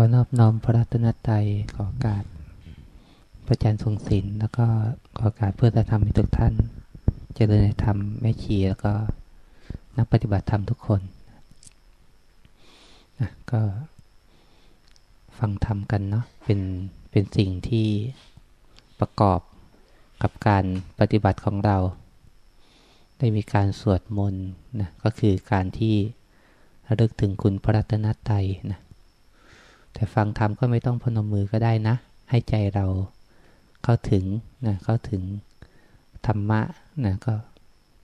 ขอนอบน้อมพระรัตนตรัยขอการพระอาจารย์ทรงศิลป์แล้วก็ขอการเพื่อจะทำให้ทุกท่าน เจริญในธรรมแม่ชีแล้วก็นักปฏิบัติธรรมทุกคนนะก็ฟังธรรมกันเนาะเป็นเป็นสิ่งที่ประกอบกับการปฏิบัติของเรา ได้มีการสวดมนต์นะก็คือการที่ระลึกถึงคุณพระรัตนตรัยนะ แต่ฟังธรรมก็ไม่ต้องพนมมือก็ได้นะ ให้ใจเราเข้าถึงนะเข้าถึงธรรมะนะก็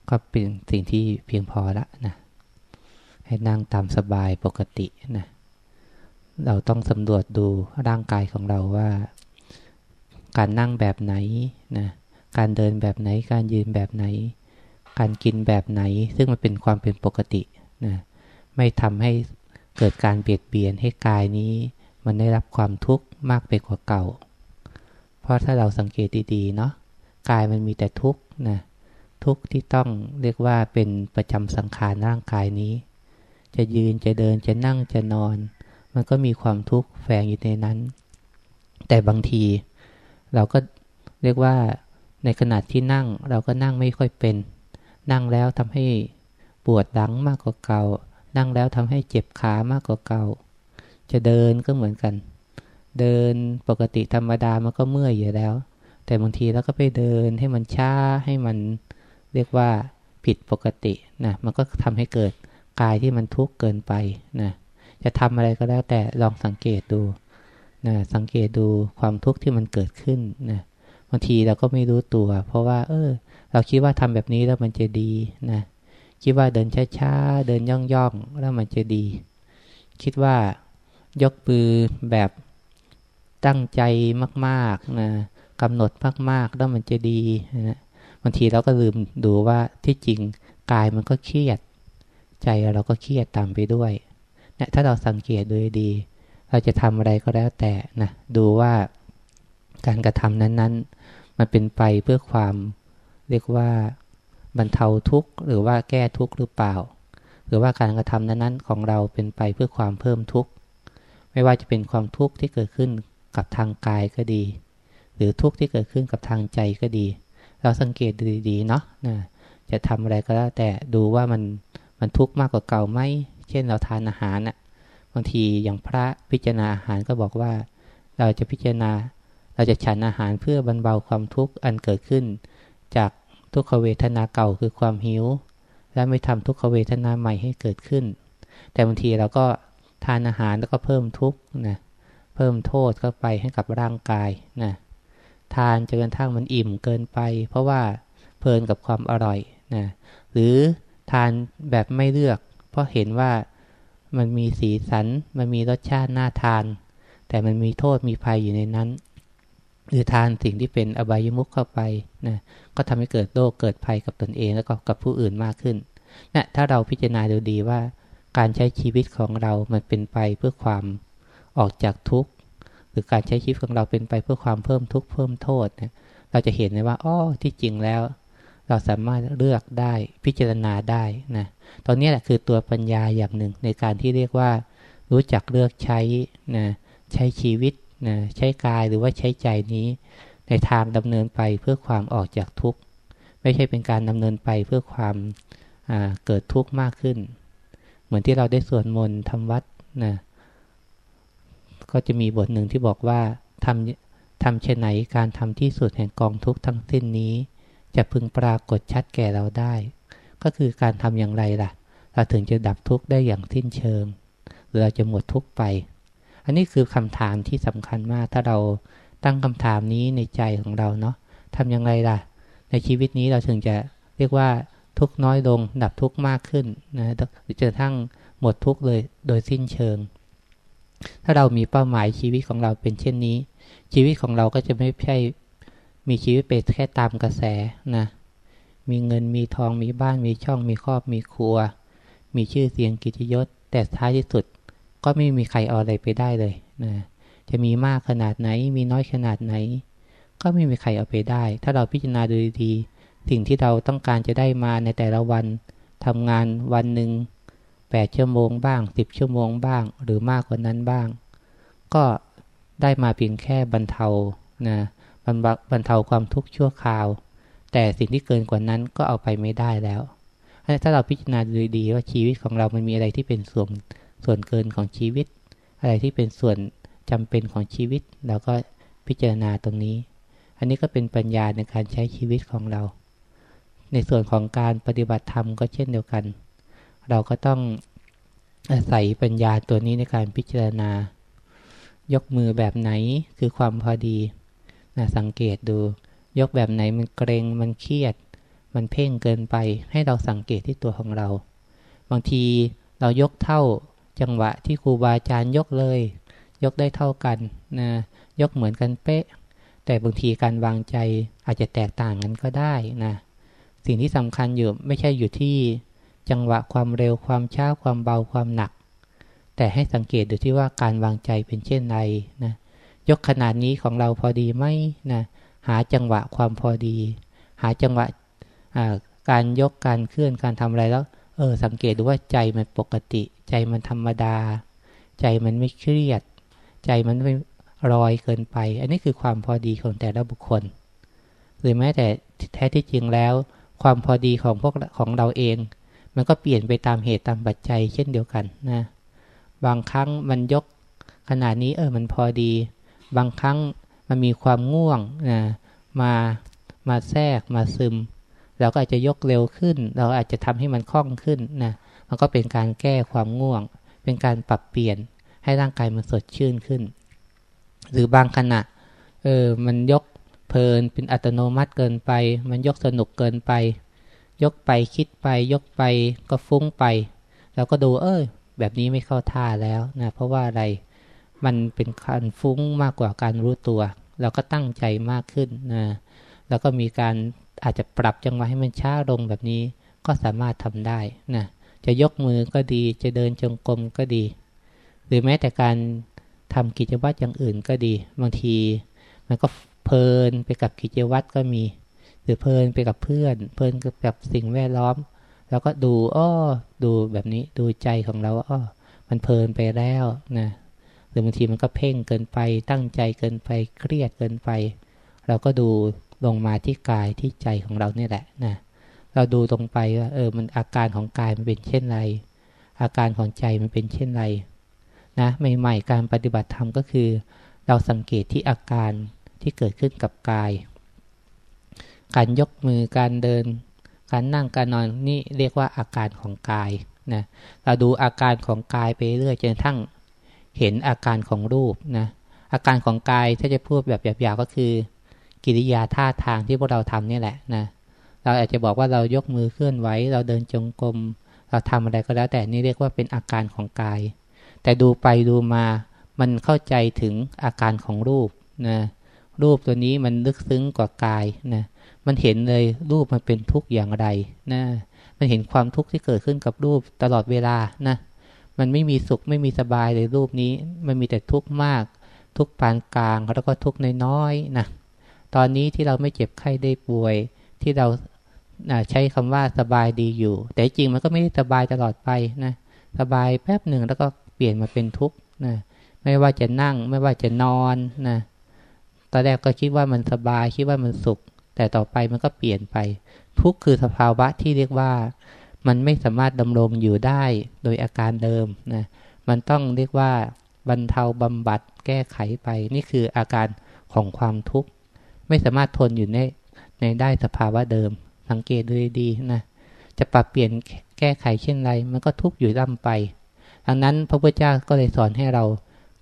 ก็เป็นสิ่งที่เพียงพอละนะให้นั่งตามสบายปกตินะเราต้องสำรวจดูร่างกายของเราว่า การนั่งแบบไหนนะการเดินแบบไหนการยืนแบบไหน การกินแบบไหน ซึ่งมันเป็นความเป็นปกตินะไม่ทำให้ เกิดการเบียดเบียนให้กายนี้ มันได้รับความทุกข์มากไปกว่าเก่า เพราะถ้าเราสังเกตดีๆเนาะกายมันมีแต่ทุกข์นะทุกข์ที่ต้องเรียกว่าเป็นประจำสังขารร่างกายนี้ จะยืนจะเดินจะนั่งจะนอน มันก็มีความทุกข์แฝงอยู่ในนั้น แต่บางที เราก็เรียกว่าในขณะที่นั่งเราก็นั่งไม่ค่อยเป็น นั่งแล้วทำให้ปวดหลังมากกว่าเก่า นั่งแล้วทำให้เจ็บขามากกว่าเก่า จะเดินก็เหมือนกัน เดินปกติธรรมดามันก็เมื่อยอยู่แล้ว แต่บางทีเราก็ไปเดินให้มันช้าให้มันเรียกว่าผิดปกตินะมันก็ทำให้เกิดกายที่มันทุกข์เกินไปนะจะทำอะไรก็แล้วแต่ลองสังเกตดูนะสังเกตดูความทุกข์ที่มันเกิดขึ้นนะบางทีเราก็ไม่รู้ตัว เพราะว่า เออ เราคิดว่าทำแบบนี้แล้วมันจะดีนะ คิดว่าเดินช้าๆ เดินย่องๆ แล้วมันจะดี คิดว่ายกมือแบบตั้งใจมากๆนะกำหนดมากๆ แล้วมันจะดีนะบางทีเราก็ลืมดูว่าที่จริงกายมันก็เครียด ใจเราก็เครียดตามไปด้วยนะถ้าเราสังเกตดูดี เราจะทำอะไรก็แล้วแต่นะดูว่าการกระทำนั้น ๆ มันเป็นไปเพื่อความเรียกว่า บรรเทาทุกข์หรือว่าแก้ทุกข์หรือเปล่า หรือว่าการกระทำนั้นๆ ของเราเป็นไปเพื่อความเพิ่มทุกข์ไม่ว่าจะเป็นความทุกข์ที่เกิดขึ้นกับทางกายก็ดี หรือทุกข์ที่เกิดขึ้นกับทางใจก็ดี เราสังเกตดูดีๆเนาะนะจะทำอะไรก็แล้วแต่ดูว่ามันมันทุกข์มากกว่าเก่าไหมเช่นเราทานอาหารน่ะบางทีอย่างพระพิจารณาอาหารก็บอกว่า เราจะพิจารณาเราจะฉันอาหารเพื่อบรรเบาความทุกข์อันเกิดขึ้น จาก ทุกขเวทนาเก่าคือความหิว และไม่ทำทุกขเวทนาใหม่ให้เกิดขึ้น แต่บางทีเราก็ทานอาหารแล้วก็เพิ่มทุกข์นะเพิ่มโทษเข้าไปให้กับร่างกายนะทานจนกระทั่งมันอิ่มเกินไป เพราะว่าเพลินกับความอร่อยนะหรือทานแบบไม่เลือก เพราะเห็นว่ามันมีสีสัน มันมีรสชาติน่าทาน แต่มันมีโทษมีภัยอยู่ในนั้น หรือทานสิ่งที่เป็นอบายมุขเข้าไปนะก็ทำให้เกิดโรคเกิดภัยกับตนเองแล้วก็กับผู้อื่นมากขึ้นนะถ้าเราพิจารณาดูดีว่า การใช้ชีวิตของเรามันเป็นไปเพื่อความออกจากทุกข์หรือการใช้ชีวิตของเราเป็นไปเพื่อความเพิ่มทุกข์เพิ่มโทษนะเราจะเห็นเลยว่าอ๋อที่จริงแล้ว เราสามารถเลือกได้พิจารณาได้นะตอนนี้แหละคือตัวปัญญาอย่างหนึ่งในการที่เรียกว่า รู้จักเลือกใช้นะใช้ชีวิต นะใช้กายหรือว่าใช้ใจนี้ในทางดำเนินไปเพื่อความออกจากทุกข์ ไม่ใช่เป็นการดำเนินไปเพื่อความเกิดทุกข์มากขึ้น เหมือนที่เราได้สวดมนต์ทำวัดนะก็จะมีบทหนึ่งที่บอกว่าทำทำเช่นไหนการทำที่สุดแห่งกองทุกข์ทั้งสิ้นนี้ จะพึงปรากฏชัดแก่เราได้ ก็คือการทำอย่างไรล่ะ เราถึงจะดับทุกข์ได้อย่างสิ้นเชิง หรือเราจะหมดทุกข์ไป อันนี้คือคำถามที่สำคัญมาก ถ้าเราตั้งคำถามนี้ในใจของเราเนาะทำยังไงล่ะ ในชีวิตนี้เราถึงจะเรียกว่าทุกน้อยลง ดับทุกมากขึ้นนะหรือจนทั้งหมดทุกเลยโดยสิ้นเชิง ถ้าเรามีเป้าหมายชีวิตของเราเป็นเช่นนี้ ชีวิตของเราก็จะไม่ใช่มีชีวิตเป็นแค่ตามกระแสนะ มีเงินมีทองมีบ้านมีช่องมีครอบมีครัว มีชื่อเสียงกิจยศ แต่ท้ายที่สุด ก็ไม่มีใครเอาอะไรไปได้เลยนะจะมีมากขนาดไหน มีน้อยขนาดไหน ก็ไม่มีใครเอาไปได้ ถ้าเราพิจารณาดูดีสิ่งที่เราต้องการจะได้มาในแต่ละวันทำงานวันหนึ่งแปดชั่วโมงบ้างสิบชั่วโมงบ้าง หรือมากกว่านั้นบ้างก็ก็ได้มาเพียงแค่บรรเทานะบรรบรรเทาความทุกข์ชั่วคราว แต่สิ่งที่เกินกว่านั้นก็เอาไปไม่ได้แล้ว ถ้าเราพิจารณาดูดีว่าชีวิตของเรามันมีอะไรที่เป็นส่วน ส่วนเกินของชีวิต อะไรที่เป็นส่วนจำเป็นของชีวิตเราก็พิจารณาตรงนี้ อันนี้ก็เป็นปัญญาในการใช้ชีวิตของเรา ในส่วนของการปฏิบัติธรรมก็เช่นเดียวกัน เราก็ต้องอาศัยปัญญาตัวนี้ในการพิจารณา ยกมือแบบไหนคือความพอดีนะสังเกตดู ยกแบบไหนมันเกรงมันเครียด มันเพ่งเกินไป ให้เราสังเกตที่ตัวของเรา บางทีเรายกเท่า จังหวะที่ครูบาอาจารย์ยกเลย ยกได้เท่ากันนะยกเหมือนกันเป๊ะ แต่บางทีการวางใจอาจจะแตกต่างกันก็ได้นะสิ่งที่สำคัญอยู่ไม่ใช่อยู่ที่จังหวะความเร็วความช้าความเบาความหนัก แต่ให้สังเกตดูที่ว่าการวางใจเป็นเช่นไรนะยกขนาดนี้ของเราพอดีไหมนะหาจังหวะความพอดี หาจังหวะการยกการเคลื่อนการทำอะไรแล้ว เออ สังเกตดูว่าใจมันปกติ ใจมันธรรมดา ใจมันไม่เครียด ใจมันไม่รอยเกินไป อันนี้คือความพอดีของแต่ละบุคคล หรือแม้แต่แท้ที่จริงแล้ว ความพอดีของพวกของเราเอง มันก็เปลี่ยนไปตามเหตุตามปัจจัย เช่นเดียวกันนะ บางครั้งมันยกขนาดนี้เออมันพอดี บางครั้งมันมีความง่วงนะมามาแทรกมาซึม เราก็อาจจะยกเร็วขึ้น เราอาจจะทำให้มันคล่องขึ้นนะมันก็เป็นการแก้ความง่วง เป็นการปรับเปลี่ยนให้ร่างกายมันสดชื่นขึ้น หรือบางขณะเออมันยกเพลินเป็นอัตโนมัติเกินไป มันยกสนุกเกินไป ยกไปคิดไป ยกไปก็ฟุ้งไปแล้วก็ดูเออแบบนี้ไม่เข้าท่าแล้วนะเพราะว่าอะไรมันเป็นการฟุ้งมากกว่าการรู้ตัว เราก็ตั้งใจมากขึ้นนะแล้วก็มีการ อาจจะปรับจังหวะให้มันช้าลงแบบนี้ ก็สามารถทำได้นะจะยกมือก็ดีจะเดินจงกรมก็ดี หรือแม้แต่การทำกิจวัตรอย่างอื่นก็ดี บางทีมันก็เพลินไปกับกิจวัตรก็มี หรือเพลินไปกับเพื่อน เพลินกับสิ่งแวดล้อม แล้วก็ดูอ้อดูแบบนี้ดูใจของเราอ้อมันเพลินไปแล้วนะหรือบางทีมันก็เพ่งเกินไปตั้งใจเกินไปเครียดเกินไป เราก็ดู ลงมาที่กายที่ใจของเราเนี่ยแหละนะเราดูตรงไปว่าเออมันอาการของกายมันเป็นเช่นไร อาการของใจมันเป็นเช่นไรนะใหม่ๆการปฏิบัติธรรมก็คือ เราสังเกตที่อาการที่เกิดขึ้นกับกาย การยกมือการเดิน การนั่งการนอนนี่เรียกว่าอาการของกายนะเราดูอาการของกายไปเรื่อยจนทั้งเห็นอาการของรูปนะอาการของกายถ้าจะพูดแบบหยาบๆก็คือ กิริยาท่าทางที่พวกเราทำนี่แหละนะเราอาจจะบอกว่าเรายกมือเคลื่อนไหวเราเดินจงกรมเราทำอะไรก็แล้วแต่นี่เรียกว่าเป็นอาการของกาย แต่ดูไปดูมามันเข้าใจถึงอาการของรูปนะรูปตัวนี้มันลึกซึ้งกว่ากายนะมันเห็นเลยรูปมันเป็นทุกข์อย่างไรนะมันเห็นความทุกข์ที่เกิดขึ้นกับรูปตลอดเวลานะมันไม่มีสุขไม่มีสบายเลยรูปนี้ มันมีแต่ทุกข์มาก ทุกข์ปานกลางแล้วก็ทุกข์น้อยๆนะ ตอนนี้ที่เราไม่เจ็บไข้ได้ป่วย ที่เราใช้คำว่าสบายดีอยู่ แต่จริงมันก็ไม่ได้สบายตลอดไปนะสบายแป๊บหนึ่งแล้วก็เปลี่ยนมาเป็นทุกข์นะไม่ว่าจะนั่งไม่ว่าจะนอนนะตอนแรกก็คิดว่ามันสบายคิดว่ามันสุข แต่ต่อไปมันก็เปลี่ยนไป ทุกข์คือสภาวะที่เรียกว่า มันไม่สามารถดำรงอยู่ได้โดยอาการเดิมนะมันต้องเรียกว่าบรรเทาบำบัดแก้ไขไป นี่คืออาการของความทุกข์ ไม่สามารถทนอยู่ในในได้สภาวะเดิม สังเกตดูดีนะจะปรับเปลี่ยนแก้ไขเช่นไร มันก็ทุกข์อยู่ร่ำไปดังนั้นพระพุทธเจ้าก็เลยสอนให้เรา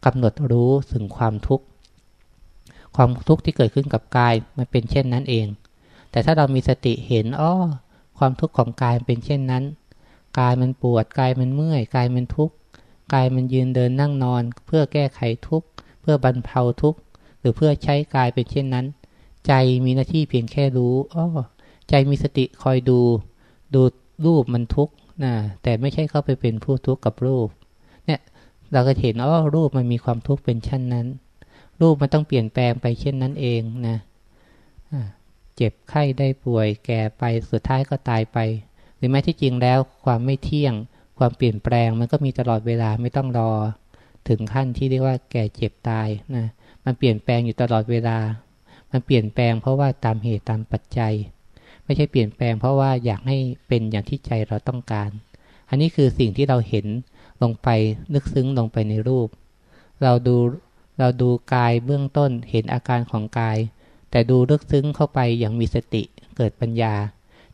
กำหนดรู้ถึงความทุกข์ความทุกข์ที่เกิดขึ้นกับกายมันเป็นเช่นนั้นเอง แต่ถ้าเรามีสติเห็นอ้อความทุกข์ของกายเป็นเช่นนั้น กายมันปวดกายมันเมื่อยกายมันทุกข์กายมันยืนเดินนั่งนอน เพื่อแก้ไขทุกข์เพื่อบรรเทาทุกข์หรือเพื่อใช้กายเป็นเช่นนั้น ใจมีหน้าที่เพียงแค่รู้อ้อใจมีสติคอยดู ดูรูปมันทุกข์นะแต่ไม่ใช่เข้าไปเป็นผู้ทุกข์กับรูป เนี่ย เราก็เห็นอ้อรูปมันมีความทุกข์เป็นชั้นนั้น รูปมันต้องเปลี่ยนแปลงไปเช่นนั้นเองนะเจ็บไข้ได้ป่วย แก่ไปสุดท้ายก็ตายไป หรือแม้ที่จริงแล้วความไม่เที่ยง ความเปลี่ยนแปลงมันก็มีตลอดเวลาไม่ต้องรอ ถึงขั้นที่เรียกว่าแก่เจ็บตายนะมันเปลี่ยนแปลงอยู่ตลอดเวลา มันเปลี่ยนแปลงเพราะว่าตามเหตุตามปัจจัย ไม่ใช่เปลี่ยนแปลงเพราะว่าอยากให้เป็นอย่างที่ใจเราต้องการ อันนี้คือสิ่งที่เราเห็นลงไปลึกซึ้งลงไปในรูป เราดูเราดูกายเบื้องต้นเห็นอาการของกาย แต่ดูลึกซึ้งเข้าไปอย่างมีสติเกิดปัญญา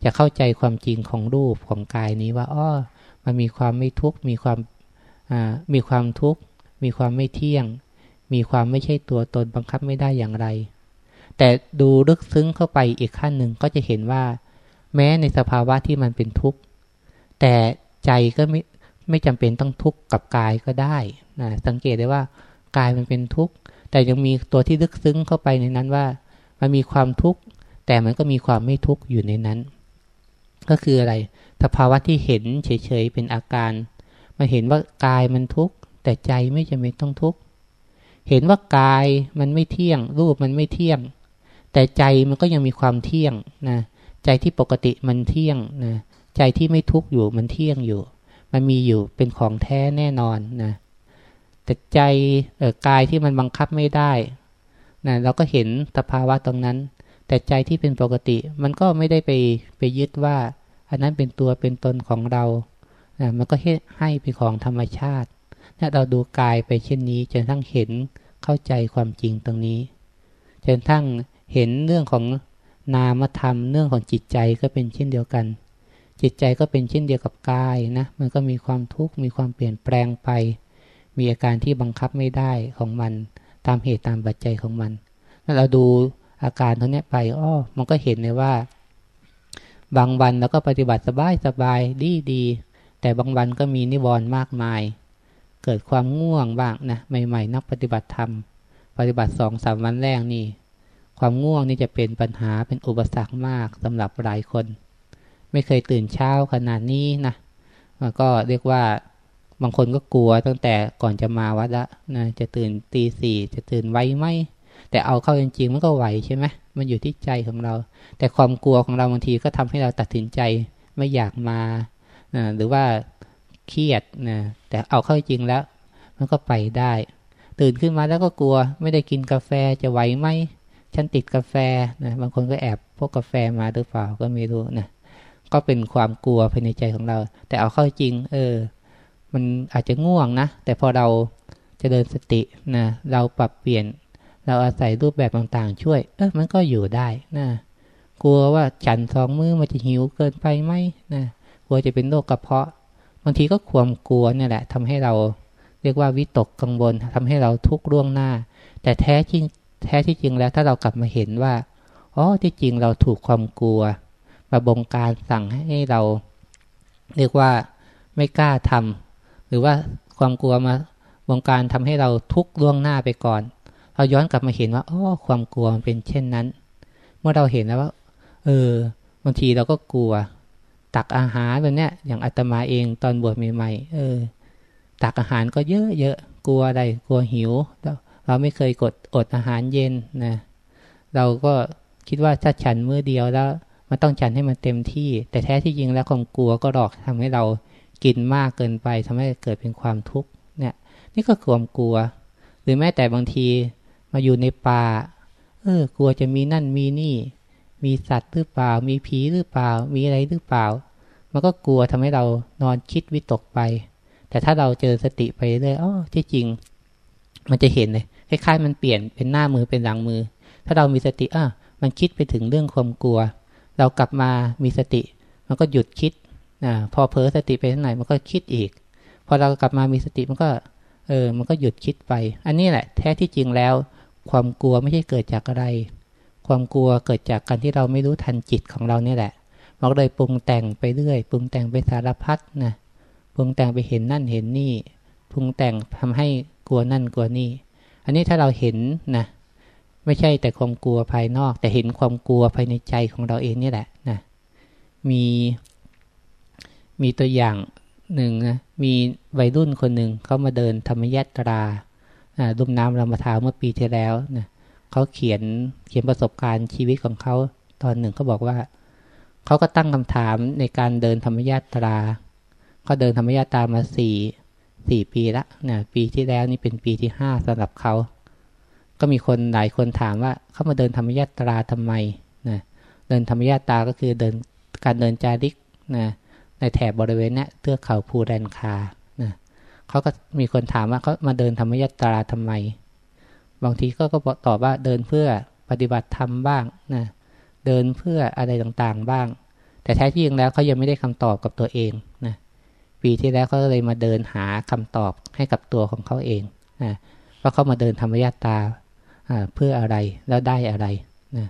จะเข้าใจความจริงของรูปของกายนี้ว่าอ้อมันมีความไม่ทุกข์มีความมีความทุกข์มีความไม่เที่ยง มีความไม่ใช่ตัวตนบังคับไม่ได้อย่างไร แต่ดูลึกซึ้งเข้าไปอีกขั้นหนึ่งก็จะเห็นว่า แม้ในสภาวะที่มันเป็นทุกข์แต่ใจก็ไม่ไม่จำเป็นต้องทุกข์กับกายก็ได้นะสังเกตได้ว่ากายมันเป็นทุกข์แต่ยังมีตัวที่ลึกซึ้งเข้าไปในนั้นว่า มันมีความทุกข์แต่มันก็มีความไม่ทุกข์อยู่ในนั้น ก็คืออะไร สภาวะที่เห็นเฉยๆเป็นอาการ มันเห็นว่ากายมันทุกข์แต่ใจไม่จำเป็นต้องทุกข์เห็นว่ากายมันไม่เที่ยง รูปมันไม่เที่ยง แต่ใจมันก็ยังมีความเที่ยงนะใจที่ปกติมันเที่ยงนะใจที่ไม่ทุกข์อยู่มันเที่ยงอยู่ มันมีอยู่เป็นของแท้แน่นอนนะแต่ใจเออกายที่มันบังคับไม่ได้นะเราก็เห็นสภาวะตรงนั้น แต่ใจที่เป็นปกติมันก็ไม่ได้ไปไปยึดว่า อันนั้นเป็นตัวเป็นตนของเรานะมันก็ให้เป็นของธรรมชาติถ้าเราดูกายไปเช่นนี้จนทั้งเห็นเข้าใจความจริงตรงนี้จนทั้ง เห็นเรื่องของนามธรรมเรื่องของจิตใจก็เป็นเช่นเดียวกัน จิตใจก็เป็นเช่นเดียวกับกายนะ มันก็มีความทุกข์มีความเปลี่ยนแปลงไป มีอาการที่บังคับไม่ได้ของมัน ตามเหตุตามปัจจัยของมันถ้าเราดูอาการทั้งนี้ไปอ้อมันก็เห็นเลยว่า บางวันเราก็ปฏิบัติสบายสบายดีดีแต่บางวันก็มีนิวรณ์มากมาย เกิดความง่วงบ้างนะใหม่ ๆ นักปฏิบัติธรรม ปฏิบัติสองสามวันแรกนี่ ความง่วงนี่จะเป็นปัญหาเป็นอุปสรรคมากสำหรับหลายคน ไม่เคยตื่นเช้าขนาดนี้นะก็เรียกว่าบางคนก็กลัวตั้งแต่ก่อนจะมาวัดละนะจะตื่นตีสี่จะตื่นไวไหมแต่เอาเข้าจริงๆมันก็ไหวใช่ไหมมันอยู่ที่ใจของเรา แต่ความกลัวของเราบางทีก็ทำให้เราตัดสินใจไม่อยากมานะหรือว่าเครียดนะแต่เอาเข้าจริงแล้ว มันก็ไปได้ ตื่นขึ้นมาแล้วก็กลัว ไม่ได้กินกาแฟจะไหวไหม ฉันติดกาแฟนะบางคนก็แอบพวกกาแฟมาหรือเปล่าก็ไม่รู้นะก็เป็นความกลัวภายในใจของเรา แต่เอาเข้าจริง เออ มันอาจจะง่วงนะ แต่พอเราจะเดินสตินะเราปรับเปลี่ยน เราอาศัยรูปแบบต่างๆ ช่วย เออมันก็อยู่ได้นะกลัวว่าฉันสองมือมันจะหิวเกินไปไหมนะกลัวจะเป็นโรคกระเพาะ บางทีก็ความกลัวเนี่ยแหละทำให้เราเรียกว่าวิตกกังวลทำให้เราทุกข์ร่วงหน้า แต่แท้จริง แท้ที่จริงแล้วถ้าเรากลับมาเห็นว่าอ๋อที่จริงเราถูกความกลัว มาบงการสั่งให้เรา เรียกว่าไม่กล้าทำหรือว่าความกลัวมาบงการทำให้เราทุกข์ล่วงหน้าไปก่อน เราย้อนกลับมาเห็นว่าอ๋อความกลัวมันเป็นเช่นนั้น เมื่อเราเห็นแล้วว่า เออบางทีเราก็กลัว ตักอาหารแบบเนี้ยอย่างอาตมาเองตอนบวชใหม่ๆเออ ตักอาหารก็เยอะๆกลัวอะไรกลัวหิวแล้ว เราไม่เคยกดอดอาหารเย็นนะเราก็คิดว่าถ้าฉันมื้อเดียวแล้ว มันต้องฉันให้มันเต็มที่ แต่แท้ที่จริงแล้วความกลัวก็หลอกทำให้เรากินมากเกินไปทำให้เกิดเป็นความทุกข์เนี่ย นี่ก็ความกลัว หรือแม้แต่บางทีมาอยู่ในป่าเออกลัวจะมีนั่นมีนี่ มีสัตว์หรือเปล่า มีผีหรือเปล่า มีอะไรหรือเปล่า มันก็กลัวทำให้เรานอนคิดวิตกไป แต่ถ้าเราเจอสติไปเรื่อยอ๋อที่จริง มันจะเห็นเลย คล้ายๆมันเปลี่ยนเป็นหน้ามือเป็นหลังมือ ถ้าเรามีสติอะมันคิดไปถึงเรื่องความกลัว เรากลับมามีสติ มันก็หยุดคิดอ่าพอเผลอสติไปที่ไหนมันก็คิดอีก พอเรากลับมามีสติมันก็เออมันก็หยุดคิดไป อันนี้แหละ แท้ที่จริงแล้ว ความกลัวไม่ใช่เกิดจากอะไร ความกลัวเกิดจากการที่เราไม่รู้ทันจิตของเราเนี่ยแหละมันก็เลยปรุงแต่งไปเรื่อยปรุงแต่งไปสารพัดนะปรุงแต่งไปเห็นนั่นเห็นนี่ปรุงแต่งทำให้กลัวนั่นกลัวนี่ อันนี้ถ้าเราเห็นนะไม่ใช่แต่ความกลัวภายนอก แต่เห็นความกลัวภายในใจของเราเองนี่แหละนะมีมีตัวอย่างหนึ่งนะมีวัยรุ่นคนหนึ่งเขามาเดินธรรมยตราดุมน้ำลำมาทาเมื่อปีที่แล้วนะเขาเขียนเขียนประสบการณ์ชีวิตของเขาตอนหนึ่งเขาบอกว่าเขาก็ตั้งคำถามในการเดินธรรมญาตราเขาเดินธรรมญาตรามาสี่ สี่ปีละนะปีที่แล้วนี่เป็นปีที่ห้าสำหรับเขา ก็มีคนหลายคนถามว่าเขามาเดินธรรมยาตราทำไมนะเดินธรรมยาตราก็คือเดินการเดินจาริกนะในแถบบริเวณนี้เทือกเขาภูแรนคานะเขาก็มีคนถามว่าเขามาเดินธรรมยาตราทำไม บางทีก็ก็ตอบว่าเดินเพื่อปฏิบัติธรรมบ้างนะเดินเพื่ออะไรต่างๆบ้าง แต่แท้ที่จริงแล้วเขายังไม่ได้คำตอบกับตัวเองนะ ปีที่แล้วเขาเลยมาเดินหาคำตอบให้กับตัวของเขาเองนะว่าเขามาเดินธรรมยาตาเพื่ออะไรแล้วได้อะไรนะ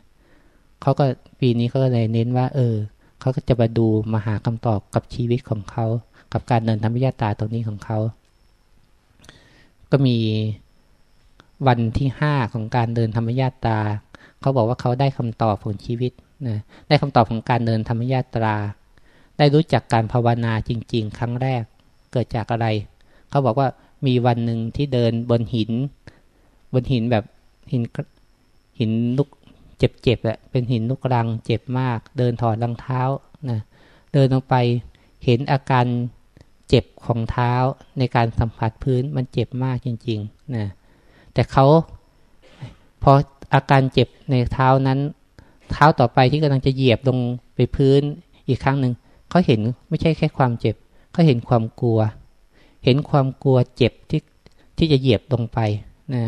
เขาก็ปีนี้เขาก็เลยเน้นว่า เออเขาก็จะมาดูมาหาคำตอบกับชีวิตของเขา กับการเดินธรรมยาตาตรงนี้ของเขา ก็มีวันที่ห้าของการเดินธรรมยาตาเขาบอกว่าเขาได้คำตอบของชีวิตนะได้คำตอบของการเดินธรรมยาตรา ได้รู้จักการภาวนาจริง ๆ ครั้งแรก เกิดจากอะไร เขาบอกว่ามีวันหนึ่งที่เดินบนหิน บนหินแบบหินหินลูกเจ็บๆแหละเป็นหินลูกรังเจ็บมาก เดินถอดรองเท้านะเดินลงไปเห็นอาการเจ็บของเท้าในการสัมผัสพื้นมันเจ็บมากจริงๆนะแต่เขาพออาการเจ็บในเท้านั้น เท้าต่อไปที่กำลังจะเหยียบลงไปพื้นอีกครั้งหนึ่ง เขาเห็นไม่ใช่แค่ความเจ็บเขาเห็นความกลัว เห็นความกลัวเจ็บที่ที่จะเหยียบลงไปนะ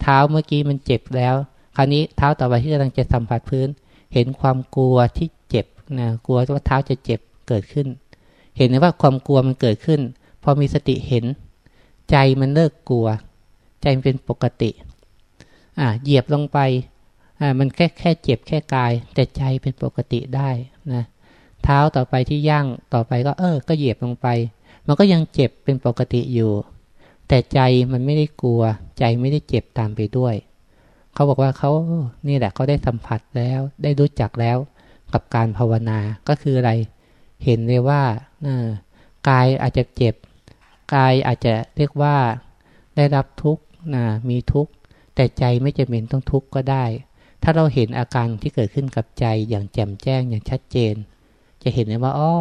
เท้าเมื่อกี้มันเจ็บแล้ว คราวนี้เท้าต่อไปที่กำลังจะสัมผัสพื้น เห็นความกลัวที่เจ็บนะกลัวว่าเท้าจะเจ็บเกิดขึ้น เห็นว่าความกลัวมันเกิดขึ้น พอมีสติเห็น ใจมันเลิกกลัว ใจมันเป็นปกติอ่าเหยียบลงไปอ่ามันแค่แค่เจ็บแค่กาย แต่ใจเป็นปกติได้นะเท้าต่อไปที่ย่างต่อไปก็เออ ก็เหยียบลงไป มันก็ยังเจ็บเป็นปกติอยู่ แต่ใจมันไม่ได้กลัว ใจไม่ได้เจ็บตามไปด้วย เขาบอกว่าเขานี่แหละเขาได้สัมผัสแล้ว ได้รู้จักแล้ว กับการภาวนาก็คืออะไร เห็นเลยว่ากายอาจจะเจ็บ กายอาจจะเรียกว่าได้รับทุกข์นะมีทุกข์ แต่ใจไม่จำเป็นต้องทุกข์ก็ได้ ถ้าเราเห็นอาการที่เกิดขึ้นกับใจอย่างแจ่มแจ้งอย่างชัดเจน จะเห็นเลยว่าอ๋อ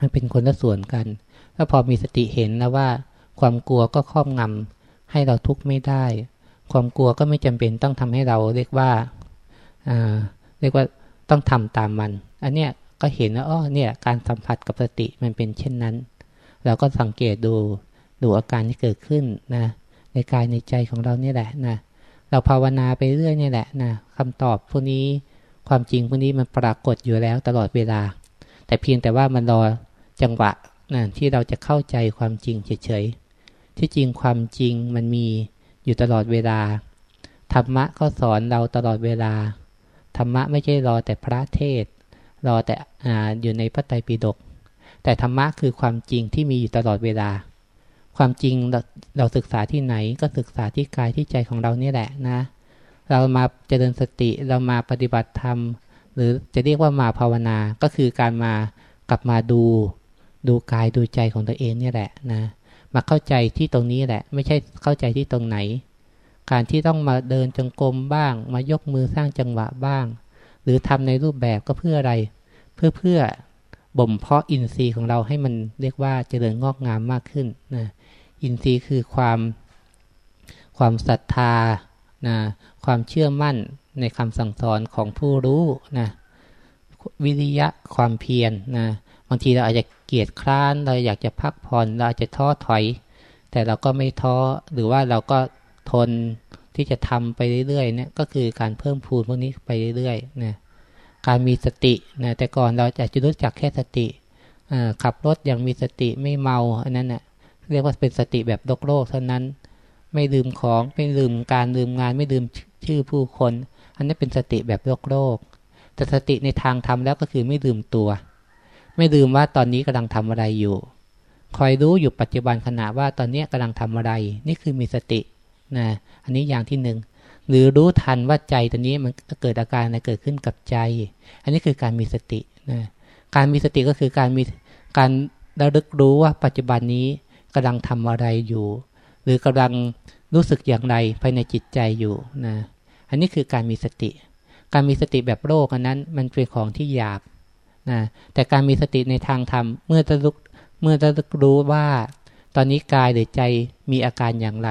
มันเป็นคนละส่วนกัน แล้วพอมีสติเห็นแล้วว่า ความกลัวก็ครอบงำให้เราทุกข์ไม่ได้ ความกลัวก็ไม่จำเป็นต้องทำให้เราเรียกว่าเรียกว่าต้องทำตามมัน อันเนี้ยก็เห็นว่าอ๋อเนี่ยการสัมผัสกับสติมันเป็นเช่นนั้น เราก็สังเกตดูดูอาการที่เกิดขึ้นนะในกายในใจของเราเนี่ยแหละนะเราภาวนาไปเรื่อยเนี่ยแหละนะคำตอบพวกนี้ ความจริงพวกนี้มันปรากฏอยู่แล้วตลอดเวลา แต่เพียงแต่ว่ามันรอจังหวะนะที่เราจะเข้าใจความจริงเฉยๆ ที่จริงความจริงมันมีอยู่ตลอดเวลา ธรรมะก็สอนเราตลอดเวลา ธรรมะไม่ใช่รอแต่พระเทศ รอแต่ออยู่ในพระไตรปิฎก แต่ธรรมะคือความจริงที่มีอยู่ตลอดเวลา ความจริงเราเราศึกษาที่ไหนก็ศึกษาที่กายที่ใจของเรานี่แหละนะ เรามาเจริญสติเรามาปฏิบัติธรรม หรือจะเรียกว่ามาภาวนาก็คือการมากลับมาดู ดูกายดูใจของตัวเองนี่แหละนะมาเข้าใจที่ตรงนี้แหละ ไม่ใช่เข้าใจที่ตรงไหน การที่ต้องมาเดินจงกรมบ้าง มายกมือสร้างจังหวะบ้าง หรือทำในรูปแบบก็เพื่ออะไร เพื่อเพื่อบ่มเพาะอินทรีย์ของเราให้มันเรียกว่าเจริญงอกงามมากขึ้นนะอินทรีย์คือความความศรัทธานะ ความเชื่อมั่นในคำสั่งสอนของผู้รู้นะวิริยะความเพียรนนะบางทีเราอาจจะเกียดคร้านเราอยากจะพักผ่อนเราอาจจะท้อถอย แต่เราก็ไม่ท้อหรือว่าเราก็ทนที่จะทำไปเรื่อยๆเนี่ยก็คือการเพิ่มพูนพวกนี้ไปเรื่อยๆนะการมีสตินะแต่ก่อนเราอาจจะรู้จักแค่สติขับรถอย่างมีสติไม่เมาอันนั้นนะ่ะเรียกว่าเป็นสติแบบโลกโลกเท่านั้น ไม่ลืมของไม่ลืมการลืมงานไม่ลืม ชื่อผู้คน อันนี้เป็นสติแบบโลกโลกแต่สติในทางธรรมแล้วก็คือไม่ลืมตัว ไม่ลืมว่าตอนนี้กำลังทำอะไรอยู่คอยรู้อยู่ปัจจุบันขณะว่าตอนนี้กำลังทำอะไร นี่คือมีสตินะอันนี้อย่างที่หนึ่งหรือรู้ทันว่าใจตอนนี้มันเกิดอาการอะไรเกิดขึ้นกับใจ อันนี้คือการมีสตินะการมีสติก็คือการมีการระลึกรู้ว่าปัจจุบันนี้กำลังทำอะไรอยู่ หรือกำลังรู้สึกอย่างไรภายในจิตใจอยู่นะ อันนี้คือการมีสติ การมีสติแบบโลกอันนั้น มันเป็นของที่หยาบนะแต่การมีสติในทางธรรมเมื่อจะลุกเมื่อจะรู้ว่า ตอนนี้กายหรือใจมีอาการอย่างไร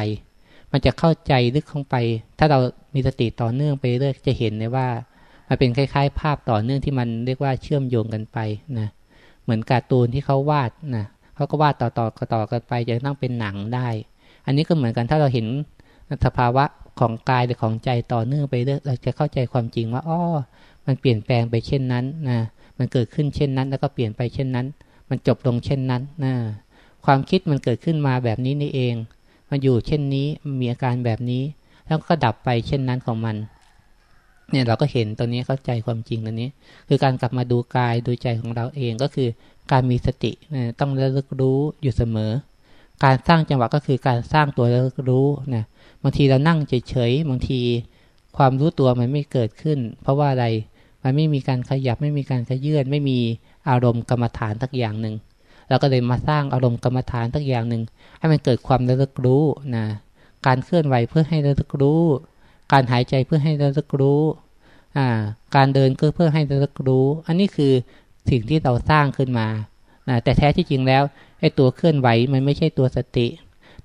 มันจะเข้าใจลึกเข้าไป ถ้าเรามีสติต่อเนื่องไปเรื่อยจะเห็นเลยว่า มันเป็นคล้าย ๆ ภาพต่อเนื่องที่มันเรียกว่าเชื่อมโยงกันไปนะเหมือนการ์ตูนที่เขาวาดนะเขาก็วาดต่อๆต่อกันไปจะตั้งเป็นหนังได้ อันนี้ก็เหมือนกันถ้าเราเห็นสภาวะ ของกายหรือของใจต่อเนื่องไปเรื่อยเราจะเข้าใจความจริงว่าอ๋อมันเปลี่ยนแปลงไปเช่นนั้นนะมันเกิดขึ้นเช่นนั้น แล้วก็เปลี่ยนไปเช่นนั้น มันจบลงเช่นนั้นนะความคิดมันเกิดขึ้นมาแบบนี้นี่เอง มันอยู่เช่นนี้มีอาการแบบนี้ แล้วก็ดับไปเช่นนั้นของมัน เนี่ยเราก็เห็นตัวนี้เข้าใจความจริงตัวนี้ คือการกลับมาดูกายดูใจของเราเองก็คือการมีสตินะต้องระลึกรู้อยู่เสมอ การสร้างจังหวะก็คือการสร้างตัวระลึกรู้นะ บางทีเรานั่งเฉยๆบางทีความรู้ตัวมันไม่เกิดขึ้น เพราะว่าอะไรมันไม่มีการขยับไม่มีการขยื่นไม่มีอารมณ์กรรมฐานสักอย่างหนึ่งเราก็เลยมาสร้างอารมณ์กรรมฐานสักอย่างหนึ่งให้มันเกิดความระลึกรู้นะการเคลื่อนไหวเพื่อให้ระลึกรู้ การหายใจเพื่อให้ระลึกรู้การเดินก็เพื่อให้ระลึกรู้ อันนี้คือสิ่งที่เราสร้างขึ้นมานะแต่แท้ที่จริงแล้วไอ้ตัวเคลื่อนไหวมันไม่ใช่ตัวสติ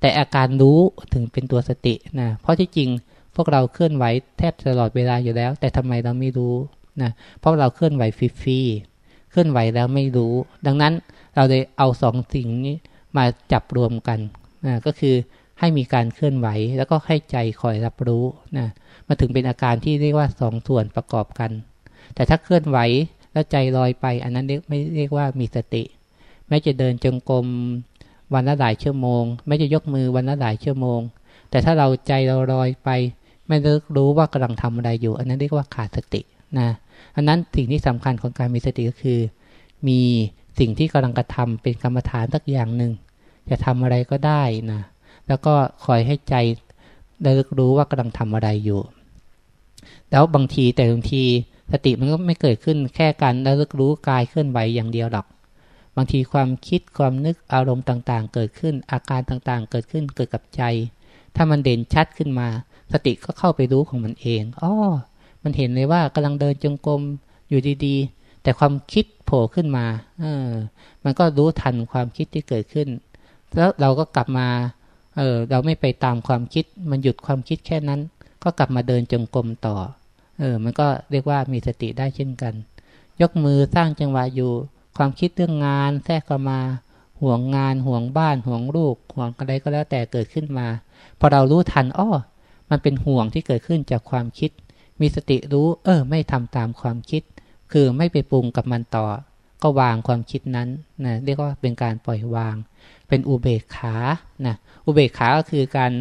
แต่อาการรู้ถึงเป็นตัวสตินะเพราะที่จริงพวกเราเคลื่อนไหวแทบตลอดเวลาอยู่แล้ว แต่ทำไมเราไม่รู้นะเพราะเราเคลื่อนไหวฟรีๆเคลื่อนไหวแล้วไม่รู้ ดังนั้นเราเลยเอาสองสิ่งนี้มาจับรวมกันนะก็คือให้มีการเคลื่อนไหวแล้วก็ให้ใจคอยรับรู้นะมาถึงเป็นอาการที่เรียกว่าสองส่วนประกอบกัน แต่ถ้าเคลื่อนไหวแล้วใจลอยไป อันนั้นเรียกไม่เรียกว่ามีสติ แม้จะเดินจงกรม วันละหลายชั่วโมง ไม่จะยกมือวันละหลายชั่วโมง แต่ถ้าเราใจเราลอยไป ไม่รู้ว่ากำลังทำอะไรอยู่ อันนั้นเรียกว่าขาดสตินะอันนั้นสิ่งที่สำคัญของการมีสติก็คือ มีสิ่งที่กำลังกระทำเป็นกรรมฐานสักอย่างหนึ่งจะทำอะไรก็ได้นะแล้วก็คอยให้ใจได้รู้ว่ากำลังทำอะไรอยู่ แล้วบางทีแต่บางทีสติมันก็ไม่เกิดขึ้นแค่การได้รู้กายเคลื่อนไหวอย่างเดียวหรอก บางทีความคิดความนึกอารมณ์ต่างๆ เกิดขึ้น อาการต่างๆ เกิดขึ้นเกิดกับใจ ถ้ามันเด่นชัดขึ้นมา สติก็เข้าไปรู้ของมันเองอ๋อมันเห็นเลยว่ากำลังเดินจงกรมอยู่ดีๆ แต่ความคิดโผล่ขึ้นมาเออมันก็รู้ทันความคิดที่เกิดขึ้น แล้วเราก็กลับมาเออเราไม่ไปตามความคิด มันหยุดความคิดแค่นั้น ก็กลับมาเดินจงกรมต่อเออมันก็เรียกว่ามีสติได้เช่นกัน ยกมือสร้างจังหวะอยู่ ความคิดเรื่องงานแทรกเข้ามาห่วงงานห่วงบ้านห่วงลูกห่วงอะไรก็แล้วแต่เกิดขึ้นมา พอเรารู้ทันอ้อมันเป็นห่วงที่เกิดขึ้นจากความคิด มีสติรู้ เออ ไม่ทำตามความคิด คือไม่ไปปรุงกับมันต่อ ก็วางความคิดนั้นนะเรียกว่าเป็นการปล่อยวาง เป็นอุเบกขานะอุเบกขาก็คือการ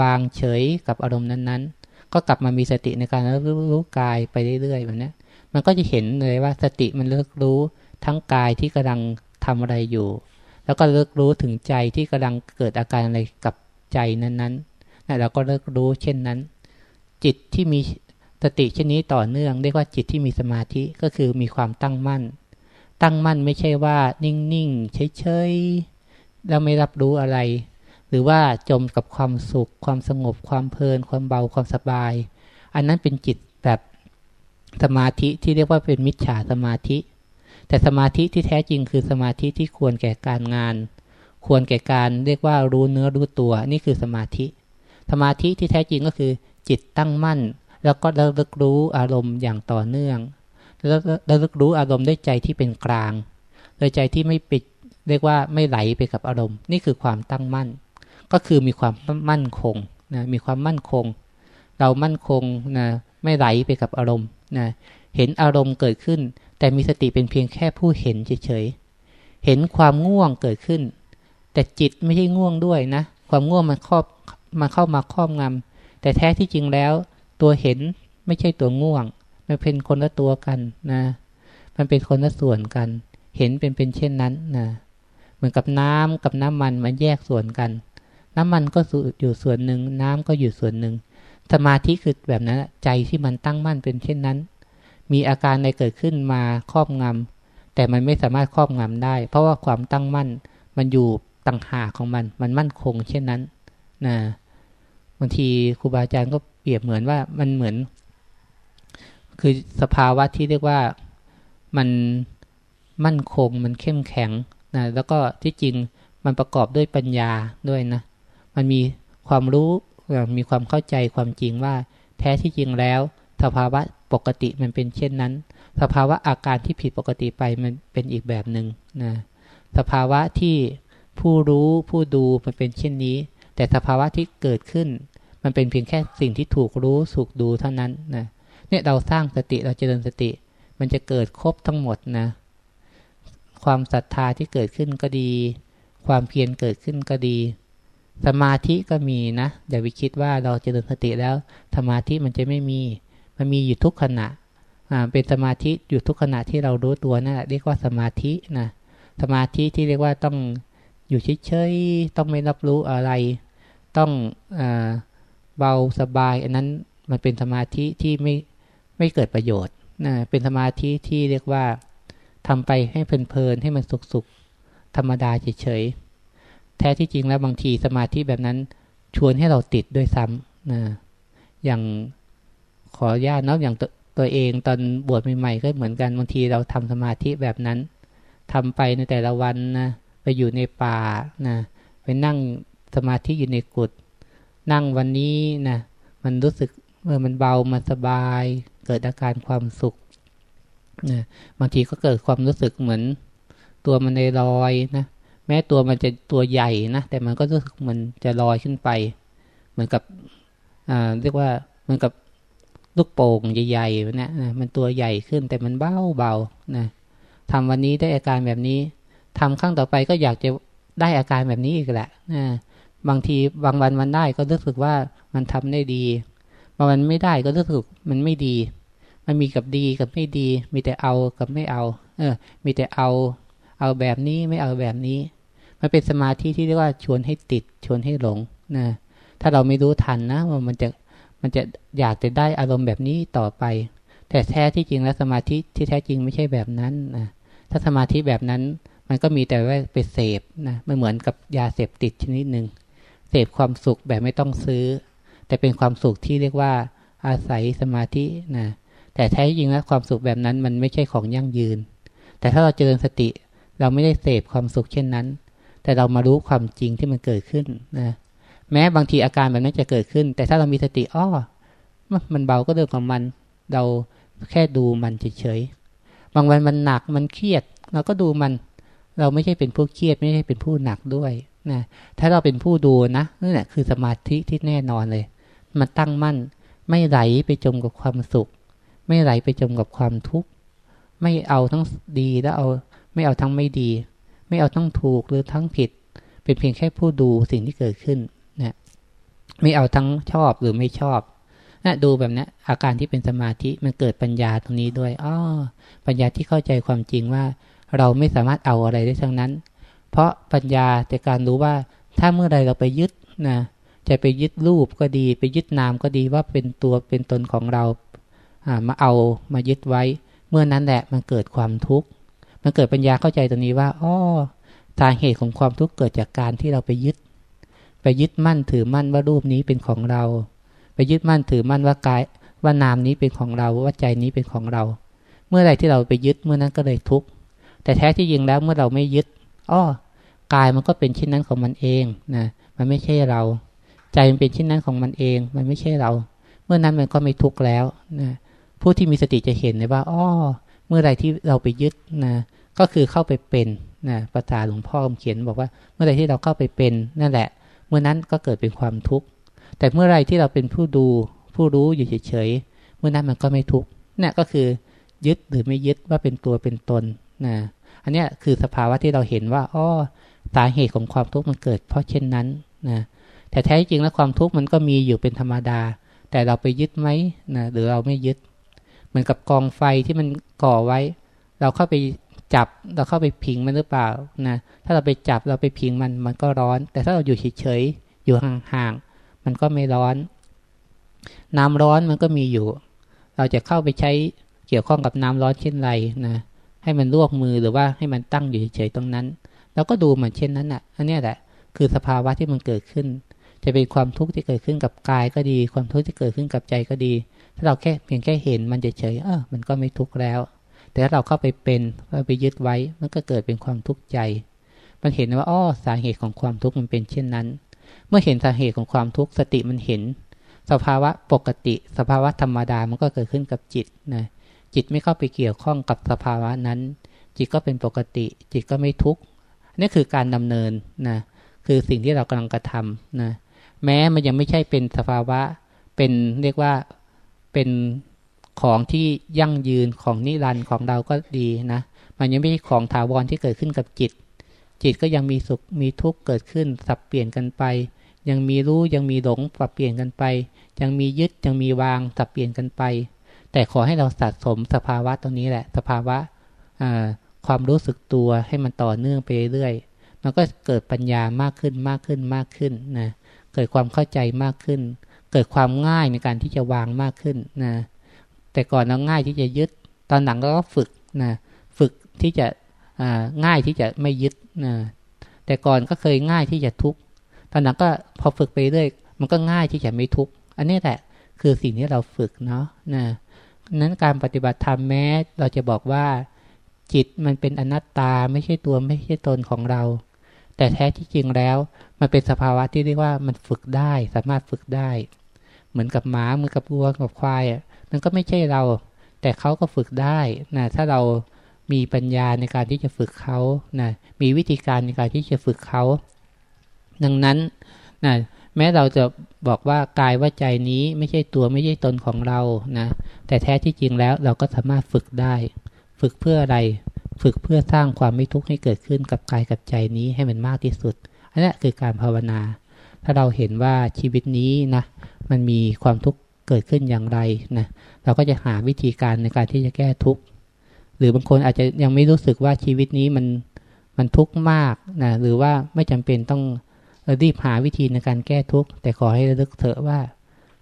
วางเฉยกับอารมณ์นั้นๆ ก็กลับมามีสติในการรู้รู้กายไปเรื่อยๆแบบนี้มันก็จะเห็นเลยว่าสติมันเลิกรู้ ทั้งกายที่กำลังทำอะไรอยู่ แล้วก็เลิกรู้ถึงใจที่กำลังเกิดอาการอะไรกับใจนั้นๆนะเราก็เลิกรู้เช่นนั้น จิตที่มีสติเช่นี้ต่อเนื่องเรียกว่าจิตที่มีสมาธิก็คือมีความตั้งมั่น ตั้งมั่นไม่ใช่ว่านิ่งๆเฉยๆแล้วไม่รับรู้อะไร หรือว่าจมกับความสุข ความสงบ ความเพลิน ความเบาความสบาย อันนั้นเป็นจิตแบบสมาธิที่เรียกว่าเป็นมิจฉาสมาธิ แต่สมาธิที่แท้จริงคือสมาธิที่ควรแก่การงาน ควรแก่การเรียกว่ารู้เนื้อรู้ตัวนี่คือสมาธิ สมาธิที่แท้จริงก็คือ จิตตั้งมั่น แล้วก็ระลึกรู้อารมณ์อย่างต่อเนื่องแล้วระลึกรู้อารมณ์ด้วยใจที่เป็นกลาง โดยใจที่ไม่ปิดเรียกว่าไม่ไหลไปกับอารมณ์ นี่คือความตั้งมั่น ก็คือมีความมั่นคงนะมีความมั่นคง เรามั่นคงนะไม่ไหลไปกับอารมณ์นะ เห็นอารมณ์เกิดขึ้น แต่มีสติเป็นเพียงแค่ผู้เห็นเฉยๆ เห็นความง่วงเกิดขึ้น แต่จิตไม่ใช่ง่วงด้วยนะ ความง่วงมันครอบมาเข้ามาครอบงำแต่แท้ที่จริงแล้ว ตัวเห็นไม่ใช่ตัวง่วง มันเป็นคนละตัวกันนะ มันเป็นคนละส่วนกัน เห็นเป็นเป็นเช่นนั้นนะ เหมือนกับน้ำกับน้ำมันมันแยกส่วนกัน น้ำมันก็อยู่ส่วนหนึ่งน้ำก็อยู่ส่วนหนึ่งสมาธิคือแบบนั้นใจที่มันตั้งมั่นเป็นเช่นนั้น มีอาการในเกิดขึ้นมาครอบงำแต่มันไม่สามารถครอบงำได้ เพราะว่าความตั้งมั่นมันอยู่ต่างหากของมัน มันมั่นคง เช่นนั้นนะบางทีครูบาอาจารย์ก็เปรียบเหมือนว่ามันเหมือน คือสภาวะที่เรียกว่ามันมั่นคงมันเข้มแข็งนะแล้วก็ที่จริงมันประกอบด้วยปัญญาด้วยนะ มันมีความรู้มีความเข้าใจความจริงว่าแท้ที่จริงแล้ว สภาวะปกติมันเป็นเช่นนั้น สภาวะอาการที่ผิดปกติไปมันเป็นอีกแบบหนึ่งนะสภาวะที่ผู้รู้ผู้ดูมันเป็นเช่นนี้ แต่สภาวะที่เกิดขึ้น มันเป็นเพียงแค่สิ่งที่ถูกรู้สุกดูเท่านั้นนะเนี่ยเราสร้างสติเราเจริญสติ มันจะเกิดครบทั้งหมดนะ ความศรัทธาที่เกิดขึ้นก็ดี ความเพียรเกิดขึ้นก็ดี สมาธิก็มีนะอย่าไปคิดว่าเราเจริญสติแล้วสมาธิมันจะไม่มี มันมีอยู่ทุกขณะอ่าเป็นสมาธิอยู่ทุกขณะที่เรารู้ตัวนั่นแหละเรียกว่าสมาธินะสมาธิที่เรียกว่าต้องอยู่เฉยๆต้องไม่รับรู้อะไร ต้องอเบาสบาย อันนั้นมันเป็นสมาธิที่ไม่ไม่เกิดประโยชน์นะเป็นสมาธิที่เรียกว่าทำไปให้เพลินๆให้มันสุขๆธรรมดาเฉยๆแท้ที่จริงแล้วบางทีสมาธิแบบนั้นชวนให้เราติดด้วยซ้ำนะอย่าง ขออนุญาตเนาะอย่างตตัวเองตอนบวชใหม่ๆก็เหมือนกันบางทีเราทำสมาธิแบบนั้นทำไปในแต่ละวันนะไปอยู่ในป่านะไปนั่งสมาธิอยู่ในกุฏนั่งวันนี้นะมันรู้สึกเมื่อมันเบามันสบาย เกิดอาการความสุขนะบางทีก็เกิดความรู้สึกเหมือน ตัวมันในลอยนะแม้ตัวมันจะตัวใหญ่นะแต่มันก็รู้สึกมือนจะลอยขึ้นไป เหมือนกับเรียกว่าเหมือนกับ ลูกโป่งใหญ่ๆนะมันตัวใหญ่ขึ้นแต่มันเบาเบานะทำวันนี้ได้อาการแบบนี้ทำครั้งต่อไปก็อยากจะได้อาการแบบนี้อีกแหละนะบางทีบางวันมันได้ก็รู้สึกว่ามันทำได้ดีบางวันไม่ได้ก็รู้สึกมันไม่ดี มันมีกับดีกับไม่ดี มีแต่เอากับไม่เอา เออ มีแต่เอา เอาแบบนี้ไม่เอาแบบนี้ มันเป็นสมาธิที่เรียกว่าชวนให้ติดชวนให้หลงนะถ้าเราไม่รู้ทันนะว่ามันจะ มันจะอยากจะได้อารมณ์แบบนี้ต่อไป แต่แท้ที่จริงแล้วสมาธิที่แท้จริงไม่ใช่แบบนั้นนะถ้าสมาธิแบบนั้นมันก็มีแต่ว่าไปเสพนะมันเหมือนกับยาเสพติดชนิดหนึ่งเสพความสุขแบบไม่ต้องซื้อ แต่เป็นความสุขที่เรียกว่า อาศัยสมาธินะแต่แท้จริงแล้วความสุขแบบนั้นมันไม่ใช่ของยั่งยืน แต่ถ้าเราเจริญสติ เราไม่ได้เสพความสุขเช่นนั้น แต่เรามารู้ความจริงที่มันเกิดขึ้นนะ แม้บางทีอาการแบบนั้นจะเกิดขึ้น แต่ถ้าเรามีสติอ้อมันเบาก็เรื่องของมัน เราแค่ดูมันเฉยๆบางวันมันหนักมันเครียด เราก็ดูมัน เราไม่ใช่เป็นผู้เครียด ไม่ใช่เป็นผู้หนักด้วยนะถ้าเราเป็นผู้ดูนะนั่นแหละคือสมาธิที่แน่นอนเลย มันตั้งมั่น ไม่ไหลไปจมกับความสุข ไม่ไหลไปจมกับความทุกข์ไม่เอาทั้งดีแล้วเอาไม่เอาทั้งไม่ดี ไม่เอาทั้งถูกหรือทั้งผิด เป็นเพียงแค่ผู้ดูสิ่งที่เกิดขึ้น ไม่เอาทั้งชอบหรือไม่ชอบนะดูแบบนี้อาการที่เป็นสมาธิมันเกิดปัญญาตรงนี้ด้วยอ๋อปัญญาที่เข้าใจความจริงว่า เราไม่สามารถเอาอะไรได้ทั้งนั้น เพราะปัญญาแต่การรู้ว่าถ้าเมื่อใดเราไปยึดนะจะไปยึดรูปก็ดี ไปยึดนามก็ดีว่าเป็นตัวเป็นตนของเราามาเอามายึดไว้ เมื่อนั้นแหละมันเกิดความทุกข์มันเกิดปัญญาเข้าใจตรงนี้ว่าอ๋อสาเหตุของความทุกข์เกิดจากการที่เราไปยึด ไปยึดมั่นถือมั่นว่ารูปนี้เป็นของเรา ไปยึดมั่นถือมั่นว่ากายว่านามนี้เป็นของเราว่าใจนี้เป็นของเรา เมื่อไรที่เราไปยึดเมื่อนั้นก็เลยทุกข์แต่แท้ที่จริงแล้วเมื่อเราไม่ยึดอ้อกายมันก็เป็นชิ้นนั้นของมันเองนะมันไม่ใช่เรา ใจมันเป็นชิ้นนั้นของมันเอง มันไม่ใช่เรา เมื่อนั้นมันก็ไม่ทุกข์แล้วนะผู้ที่มีสติจะเห็นเลยว่าอ้อเมื่อไรที่เราไปยึดนะก็คือเข้าไปเป็นนะภาษาหลวงพ่อเขียนบอกว่า เมื่อไรที่เราเข้าไปเป็นนั่นแหละ เมื่อนั้นก็เกิดเป็นความทุกข์ แต่เมื่อไรที่เราเป็นผู้ดู ผู้รู้อยู่เฉยๆเมื่อนั้นมันก็ไม่ทุกข์นี่ก็คือยึดหรือไม่ยึดว่าเป็นตัวเป็นตนนะอันนี้คือสภาวะที่เราเห็นว่าอ้อสาเหตุของความทุกข์มันเกิด เพราะเช่นนั้นนะแต่แท้จริงแล้วความทุกข์มันก็มีอยู่เป็นธรรมดา แต่เราไปยึดไหมนะหรือเราไม่ยึด เหมือนกับกองไฟที่มันก่อไว้ เราเข้าไป จับเราเข้าไปพิงมันหรือเปล่านะถ้าเราไปจับเราไปพิงมันมันก็ร้อน แต่ถ้าเราอยู่เฉยๆอยู่ห่างๆมันก็ไม่ร้อน น้ำร้อนมันก็มีอยู่ เราจะเข้าไปใช้เกี่ยวข้องกับน้ำร้อนเช่นไรนะให้มันลวกมือหรือว่าให้มันตั้งอยู่เฉยๆตรงนั้นแล้วก็ดูเหมือนเช่นนั้นอะอันนี้แหละ คือสภาวะที่มันเกิดขึ้น จะเป็นความทุกข์ที่เกิดขึ้นกับกายก็ดี ความทุกข์ที่เกิดขึ้นกับใจก็ดี ถ้าเราแค่เพียงแค่เห็นมันเฉยๆเออมันก็ไม่ทุกข์แล้ว แต่ถ้าเราเข้าไปเป็นเข้าไปยึดไว้ มันก็เกิดเป็นความทุกข์ใจ มันเห็นว่าอ้อสาเหตุของความทุกข์มันเป็นเช่นนั้น เมื่อเห็นสาเหตุของความทุกข์สติมันเห็น สภาวะปกติ สภาวะธรรมดามันก็เกิดขึ้นกับจิตนะจิตไม่เข้าไปเกี่ยวข้องกับสภาวะนั้น จิตก็เป็นปกติ จิตก็ไม่ทุกข์นี่คือการดำเนินนะคือสิ่งที่เรากำลังกระทำนะแม้มันยังไม่ใช่เป็นสภาวะเป็นเรียกว่าเป็น ของที่ยั่งยืนของนิรันดร์ของเราก็ดีนะ มันยังไม่ใช่ของถาวรที่เกิดขึ้นกับจิต จิตก็ยังมีสุขมีทุกข์เกิดขึ้น สับเปลี่ยนกันไป ยังมีรู้ยังมีหลงปรับเปลี่ยนกันไป ยังมียึดยังมีวางสับเปลี่ยนกันไป แต่ขอให้เราสะสมสภาวะตรงนี้แหละ สภาวะความรู้สึกตัวให้มันต่อเนื่องไปเรื่อยๆมันก็เกิดปัญญามากขึ้นมากขึ้นมากขึ้นนะเกิดความเข้าใจมากขึ้น เกิดความง่ายในการที่จะวางมากขึ้นนะ แต่ก่อนเราง่ายที่จะยึด ตอนหลังเราก็ฝึกนะฝึกที่จะง่ายที่จะไม่ยึดนะแต่ก่อนก็เคยง่ายที่จะทุกข์ตอนหลังก็พอฝึกไปเรื่อยมันก็ง่ายที่จะไม่ทุกข์อันนี้แหละคือสิ่งที่เราฝึกเนาะนะนั้นการปฏิบัติธรรมแม้เราจะบอกว่าจิตมันเป็นอนัตตาไม่ใช่ตัวไม่ใช่ตนของเรา แต่แท้ที่จริงแล้ว มันเป็นสภาวะที่เรียกว่ามันฝึกได้ สามารถฝึกได้ เหมือนกับหมาเหมือนกับวัวกับควายอะ มันก็ไม่ใช่เรา แต่เขาก็ฝึกได้นะถ้าเรามีปัญญาในการที่จะฝึกเขานะมีวิธีการในการที่จะฝึกเขา ดังนั้นนะแม้เราจะบอกว่ากายว่าใจนี้ไม่ใช่ตัวไม่ใช่ตนของเรานะ แต่แท้ที่จริงแล้วเราก็สามารถฝึกได้ ฝึกเพื่ออะไร ฝึกเพื่อสร้างความไม่ทุกข์ให้เกิดขึ้นกับกายกับใจนี้ให้มันมากที่สุด อันนี้คือการภาวนา ถ้าเราเห็นว่าชีวิตนี้นะ มันมีความทุกข์ เกิดขึ้นอย่างไรนะเราก็จะหาวิธีการในการที่จะแก้ทุกข์หรือบางคนอาจจะยังไม่รู้สึกว่าชีวิตนี้มันมันทุกข์มากนะหรือว่าไม่จำเป็นต้องรีบหาวิธีในการแก้ทุกข์แต่ขอให้ระลึกเถอะว่า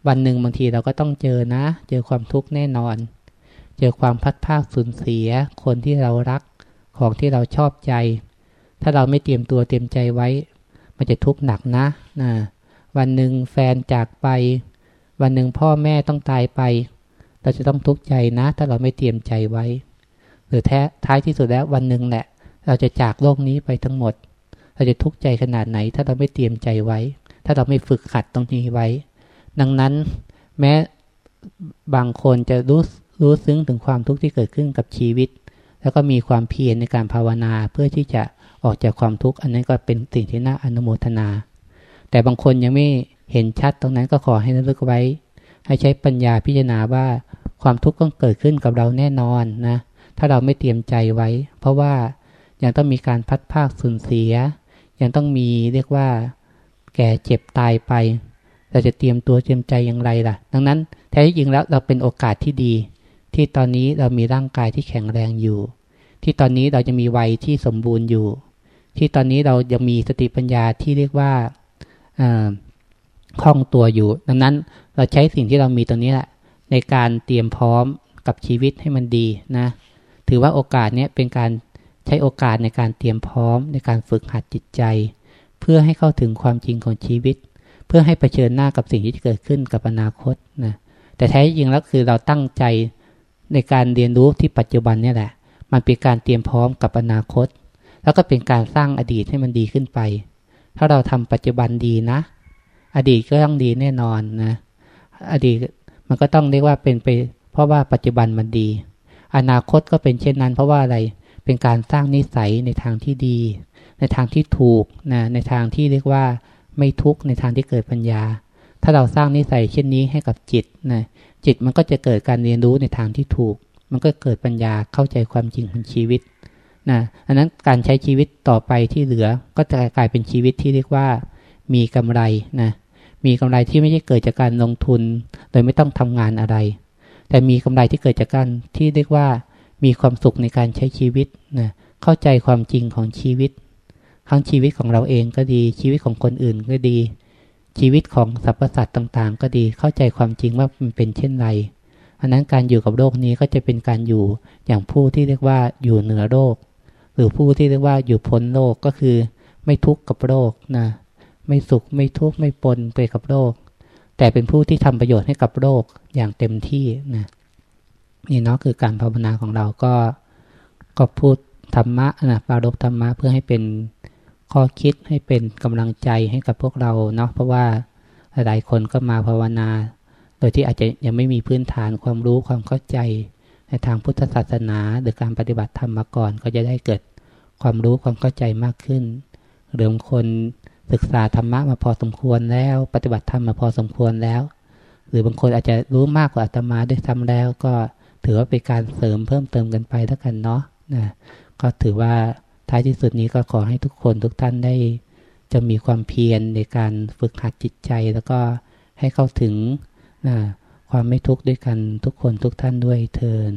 วันหนึ่งบางทีเราก็ต้องเจอนะ เจอความทุกข์แน่นอน เจอความพัดภาคสูญเสีย คนที่เรารักของที่เราชอบใจ ถ้าเราไม่เตรียมตัวเตรียมใจไว้ มันจะทุกข์หนักนะนะวันหนึ่งแฟนจากไป วันหนึ่งพ่อแม่ต้องตายไป เราจะต้องทุกข์ใจนะ ถ้าเราไม่เตรียมใจไว้ หรือแท้ท้ายที่สุดแล้ววันหนึ่งแหละ เราจะจากโลกนี้ไปทั้งหมด เราจะทุกข์ใจขนาดไหน ถ้าเราไม่เตรียมใจไว้ ถ้าเราไม่ฝึกขัดตรงนี้ไว้ ดังนั้นแม้บางคนจะรู้รู้ซึ้งถึงความทุกข์ที่เกิดขึ้นกับชีวิต แล้วก็มีความเพียรในการภาวนาเพื่อที่จะออกจากความทุกข์อันนั้นก็เป็นสิ่งที่น่าอนุโมทนา แต่บางคนยังไม่ เห็นชัดตรงนั้นก็ขอให้ระลึกไว้ ให้ใช้ปัญญาพิจารณาว่าความทุกข์ก็เกิดขึ้นกับเราแน่นอนนะ ถ้าเราไม่เตรียมใจไว้ เพราะว่ายังต้องมีการพัดภาคสูญเสีย ยังต้องมีเรียกว่า แก่เจ็บตายไป เราจะเตรียมตัวเตรียมใจอย่างไรล่ะ ดังนั้นแท้จริงแล้วเราเป็นโอกาสที่ดี ที่ตอนนี้เรามีร่างกายที่แข็งแรงอยู่ ที่ตอนนี้เราจะมีวัยที่สมบูรณ์อยู่ ที่ตอนนี้เรายังมีสติปัญญาที่เรียกว่า คล่องตัวอยู่ ดังนั้นเราใช้สิ่งที่เรามีตรงนี้แหละ ในการเตรียมพร้อมกับชีวิตให้มันดีนะ ถือว่าโอกาสนี้เป็นการใช้โอกาสในการเตรียมพร้อมในการฝึกหัดจิตใจ เพื่อให้เข้าถึงความจริงของชีวิต เพื่อให้เผชิญหน้ากับสิ่งที่จะเกิดขึ้นกับอนาคตนะแต่แท้จริงแล้วคือเราตั้งใจในการเรียนรู้ที่ปัจจุบันนี่แหละ มันเป็นการเตรียมพร้อมกับอนาคต แล้วก็เป็นการสร้างอดีตให้มันดีขึ้นไป ถ้าเราทำปัจจุบันดีนะ อดีตก็ต้องดีแน่นอนนะ อดีตมันก็ต้องเรียกว่าเป็นไป เพราะว่าปัจจุบันมันดี อนาคตก็เป็นเช่นนั้น เพราะว่าอะไร เป็นการสร้างนิสัยในทางที่ดี ในทางที่ถูกนะ ในทางที่เรียกว่าไม่ทุกข์ในทางที่เกิดปัญญา ถ้าเราสร้างนิสัยเช่นนี้ให้กับจิตนะ จิตมันก็จะเกิดการเรียนรู้ในทางที่ถูก มันก็เกิดปัญญาเข้าใจความจริงของชีวิตนะอันนั้นการใช้ชีวิตต่อไปที่เหลือก็จะกลายเป็นชีวิตที่เรียกว่า มีกำไรนะมีกำไรที่ไม่ใช่เกิดจากการลงทุน โดยไม่ต้องทำงานอะไร แต่มีกำไรที่เกิดจากการที่เรียกว่ามีความสุขในการใช้ชีวิตนะเข้าใจความจริงของชีวิตทั้งชีวิตของเราเองก็ดี ชีวิตของคนอื่นก็ดี ชีวิตของสรรพสัตว์ต่างๆ ก็ดีเข้าใจความจริงว่ามันเป็นเช่นไรอันนั้นการอยู่กับโลกนี้ก็จะเป็นการอยู่อย่างผู้ที่เรียกว่าอยู่เหนือโลกหรือผู้ที่เรียกว่าอยู่พ้นโลกก็คือไม่ทุกข์กับโลกนะ ไม่สุขไม่ทุกข์ไม่ปนไปกับโลก แต่เป็นผู้ที่ทำประโยชน์ให้กับโลกอย่างเต็มที่นะนี่เนาะคือการภาวนาของเราก็ก็พูดธรรมะนะปารบธรรมะเพื่อให้เป็นข้อคิดให้เป็นกำลังใจให้กับพวกเราเนาะเพราะว่าหลายคนก็มาภาวนา โดยที่อาจจะยังไม่มีพื้นฐานความรู้ความเข้าใจ ในทางพุทธศาสนาหรือการปฏิบัติธรรมมาก่อน ก็จะได้เกิดความรู้ความเข้าใจมากขึ้นหรือบางคน ศึกษาธรรมะมาพอสมควรแล้ว ปฏิบัติธรรมมาพอสมควรแล้ว หรือบางคนอาจจะรู้มากกว่าอาตมาด้วยซ้ำแล้ว ก็ถือว่าเป็นการเสริมเพิ่มเติมกันไปแล้วกันเนาะนะก็ถือว่าท้ายที่สุดนี้ก็ขอให้ทุกคนทุกท่านได้ จะมีความเพียรในการฝึกหัดจิตใจ แล้วก็ให้เข้าถึงนะความไม่ทุกข์ด้วยกันทุกคนทุกท่านด้วยเทิน